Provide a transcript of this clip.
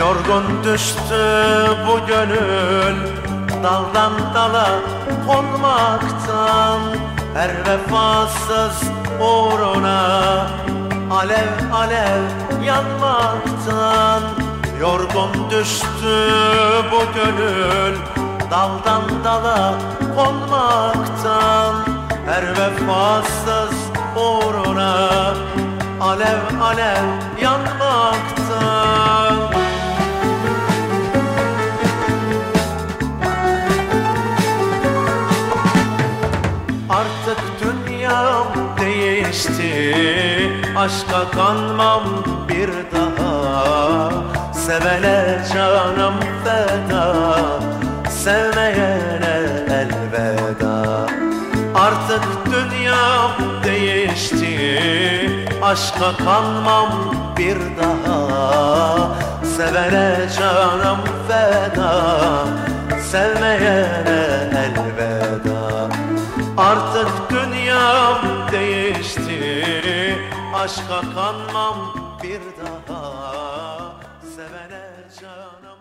Yorgun düştü bu gönül Daldan dala konmaktan. Her vefasız uğruna Alev alev yanmaktan. Yorgun düştü bu gönül Daldan dala konmaktan. Her vefasız uğruna Alev alev yanmaktan değişti Aşka kanmam bir daha. Sevene canım feda. Sevmeyene elveda. Artık dünyam değişti. Aşka kanmam bir daha. Sevene canım feda. Sevmeyene elveda. Artık dünyam değişti. Aşka kanmam bir daha Sevene canım